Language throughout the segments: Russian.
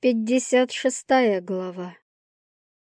Пятьдесят шестая глава.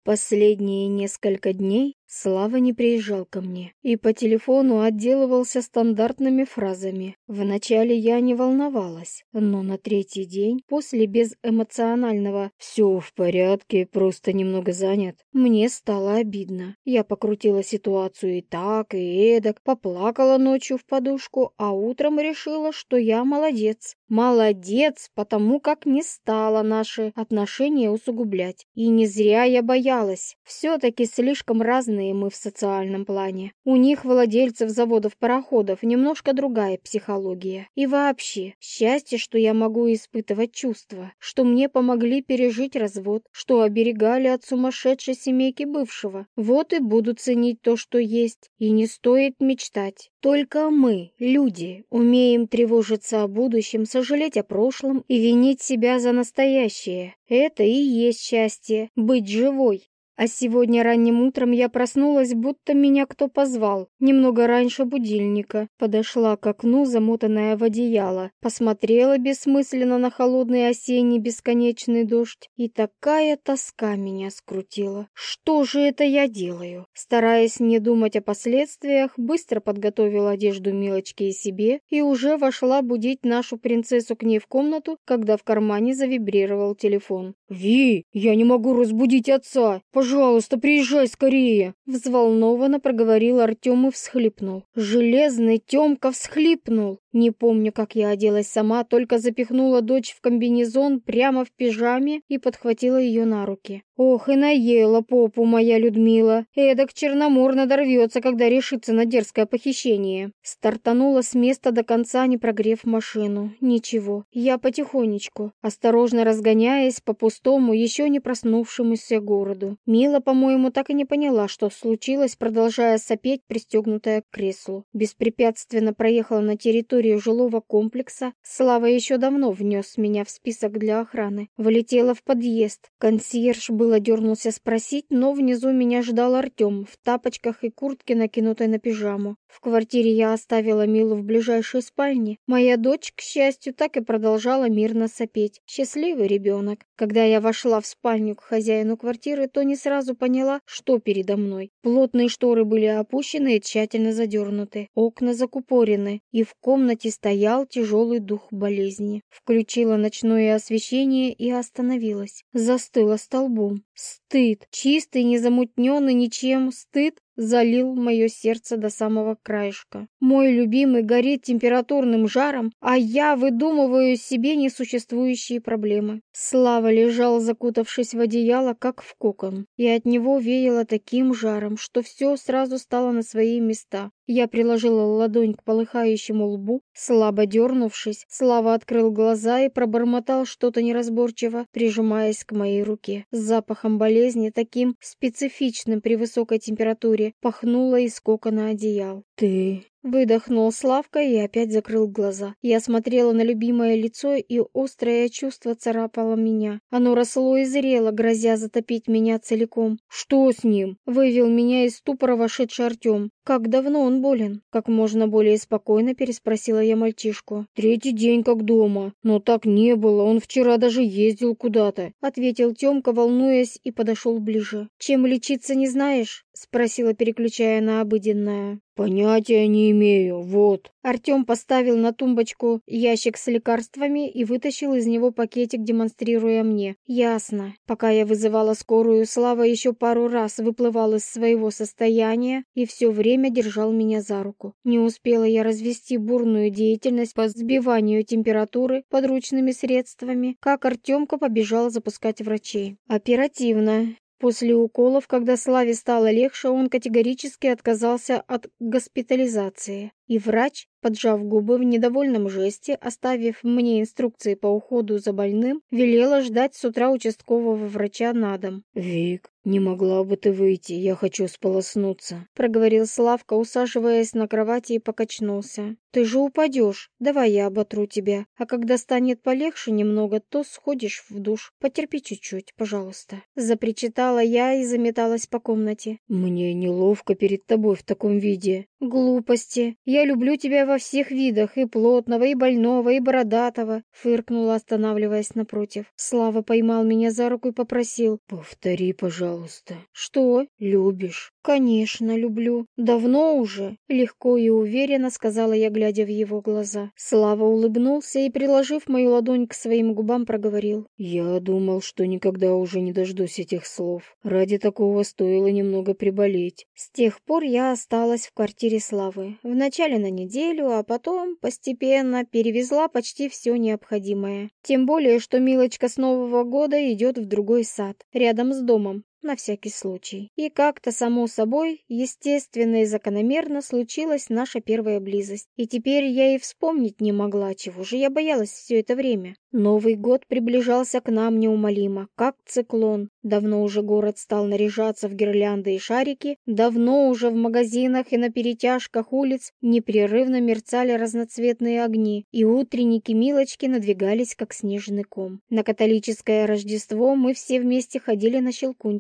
Последние несколько дней Слава не приезжал ко мне и по телефону отделывался стандартными фразами. Вначале я не волновалась, но на третий день, после безэмоционального «все в порядке, просто немного занят», мне стало обидно. Я покрутила ситуацию и так, и эдак, поплакала ночью в подушку, а утром решила, что я молодец. Молодец, потому как не стала наши отношения усугублять. И не зря я боялась. Все-таки слишком разные разные мы в социальном плане. У них, владельцев заводов-пароходов, немножко другая психология. И вообще, счастье, что я могу испытывать чувства, что мне помогли пережить развод, что оберегали от сумасшедшей семейки бывшего. Вот и буду ценить то, что есть, и не стоит мечтать. Только мы, люди, умеем тревожиться о будущем, сожалеть о прошлом и винить себя за настоящее. Это и есть счастье — быть живой. А сегодня ранним утром я проснулась, будто меня кто позвал. Немного раньше будильника. Подошла к окну, замотанная в одеяло. Посмотрела бессмысленно на холодный осенний бесконечный дождь. И такая тоска меня скрутила. Что же это я делаю? Стараясь не думать о последствиях, быстро подготовила одежду Милочки и себе и уже вошла будить нашу принцессу к ней в комнату, когда в кармане завибрировал телефон. «Ви, я не могу разбудить отца! Пожалуйста!» «Пожалуйста, приезжай скорее!» Взволнованно проговорил Артем и всхлипнул. Железный Темка всхлипнул. Не помню, как я оделась сама, только запихнула дочь в комбинезон прямо в пижаме и подхватила ее на руки. Ох, и наела попу моя Людмила. Эдак Черномор надорвется, когда решится на дерзкое похищение. Стартанула с места до конца, не прогрев машину. Ничего, я потихонечку, осторожно разгоняясь по пустому, еще не проснувшемуся городу. Мила, по-моему, так и не поняла, что случилось, продолжая сопеть, пристегнутая к креслу. Беспрепятственно проехала на территорию жилого комплекса, Слава еще давно внес меня в список для охраны. Влетела в подъезд. Консьерж было дернулся спросить, но внизу меня ждал Артем в тапочках и куртке, накинутой на пижаму. В квартире я оставила Милу в ближайшей спальне. Моя дочь, к счастью, так и продолжала мирно сопеть. Счастливый ребенок. Когда я вошла в спальню к хозяину квартиры, то не сразу поняла, что передо мной. Плотные шторы были опущены и тщательно задернуты. Окна закупорены, и в комнате стоял тяжелый дух болезни. Включила ночное освещение и остановилась. Застыла столбом. Стыд. Чистый, незамутненный ничем стыд залил мое сердце до самого краешка. Мой любимый горит температурным жаром, а я выдумываю себе несуществующие проблемы. Слава лежал, закутавшись в одеяло, как в кокон, и от него веяло таким жаром, что все сразу стало на свои места. Я приложила ладонь к полыхающему лбу, слабо дернувшись, Слава открыл глаза и пробормотал что-то неразборчиво, прижимаясь к моей руке. С запахом болезни, таким специфичным при высокой температуре, пахнуло из кокона одеял. «Ты Выдохнул Славка и опять закрыл глаза. Я смотрела на любимое лицо, и острое чувство царапало меня. Оно росло и зрело, грозя затопить меня целиком. «Что с ним?» — вывел меня из ступора вошедший Артем. «Как давно он болен?» — как можно более спокойно переспросила я мальчишку. «Третий день как дома. Но так не было, он вчера даже ездил куда-то», — ответил Темка, волнуясь, и подошел ближе. «Чем лечиться не знаешь?» — спросила, переключая на обыденное. «Понятия не имею, вот». Артем поставил на тумбочку ящик с лекарствами и вытащил из него пакетик, демонстрируя мне. «Ясно. Пока я вызывала скорую, Слава еще пару раз выплывал из своего состояния и все время держал меня за руку. Не успела я развести бурную деятельность по сбиванию температуры подручными средствами, как Артемка побежал запускать врачей. Оперативно. После уколов, когда Славе стало легче, он категорически отказался от госпитализации. И врач, поджав губы в недовольном жесте, оставив мне инструкции по уходу за больным, велела ждать с утра участкового врача на дом. «Вик, не могла бы ты выйти, я хочу сполоснуться», — проговорил Славка, усаживаясь на кровати и покачнулся. «Ты же упадешь, давай я оботру тебя, а когда станет полегче немного, то сходишь в душ. Потерпи чуть-чуть, пожалуйста». Запричитала я и заметалась по комнате. «Мне неловко перед тобой в таком виде». «Глупости. Я я люблю тебя во всех видах, и плотного, и больного, и бородатого», — фыркнула, останавливаясь напротив. Слава поймал меня за руку и попросил. «Повтори, пожалуйста». «Что? Любишь?» «Конечно, люблю. Давно уже», — легко и уверенно сказала я, глядя в его глаза. Слава улыбнулся и, приложив мою ладонь к своим губам, проговорил. «Я думал, что никогда уже не дождусь этих слов. Ради такого стоило немного приболеть». С тех пор я осталась в квартире Славы. Вначале на неделю, а потом постепенно перевезла почти все необходимое. Тем более, что Милочка с Нового года идет в другой сад, рядом с домом на всякий случай. И как-то само собой, естественно и закономерно случилась наша первая близость. И теперь я и вспомнить не могла, чего же я боялась все это время. Новый год приближался к нам неумолимо, как циклон. Давно уже город стал наряжаться в гирлянды и шарики, давно уже в магазинах и на перетяжках улиц непрерывно мерцали разноцветные огни, и утренники Милочки надвигались, как снежный ком. На католическое Рождество мы все вместе ходили на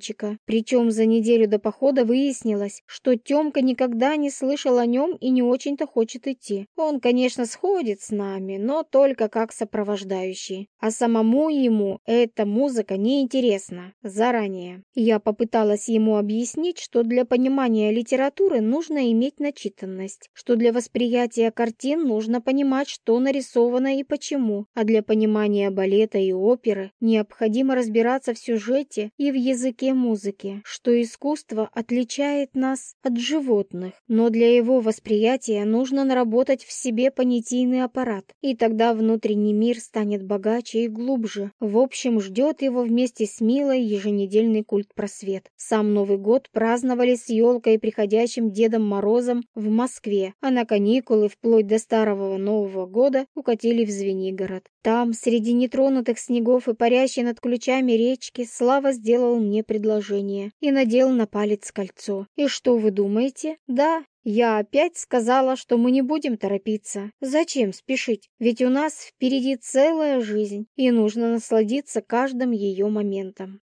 Щелкунчика. Причем за неделю до похода выяснилось, что Темка никогда не слышал о нем и не очень-то хочет идти. Он, конечно, сходит с нами, но только как сопровождающий а самому ему эта музыка неинтересна заранее. Я попыталась ему объяснить, что для понимания литературы нужно иметь начитанность, что для восприятия картин нужно понимать, что нарисовано и почему, а для понимания балета и оперы необходимо разбираться в сюжете и в языке музыки, что искусство отличает нас от животных, но для его восприятия нужно наработать в себе понятийный аппарат, и тогда внутренний мир станет богаче и глубже. В общем, ждет его вместе с Милой еженедельный культ просвет. Сам Новый год праздновали с елкой и приходящим Дедом Морозом в Москве, а на каникулы вплоть до Старого Нового года укатили в Звенигород. Там, среди нетронутых снегов и парящей над ключами речки, Слава сделал мне предложение и надел на палец кольцо. И что вы думаете? Да, я опять сказала, что мы не будем торопиться. Зачем спешить? Ведь у нас впереди целая жизнь, и нужно насладиться каждым ее моментом.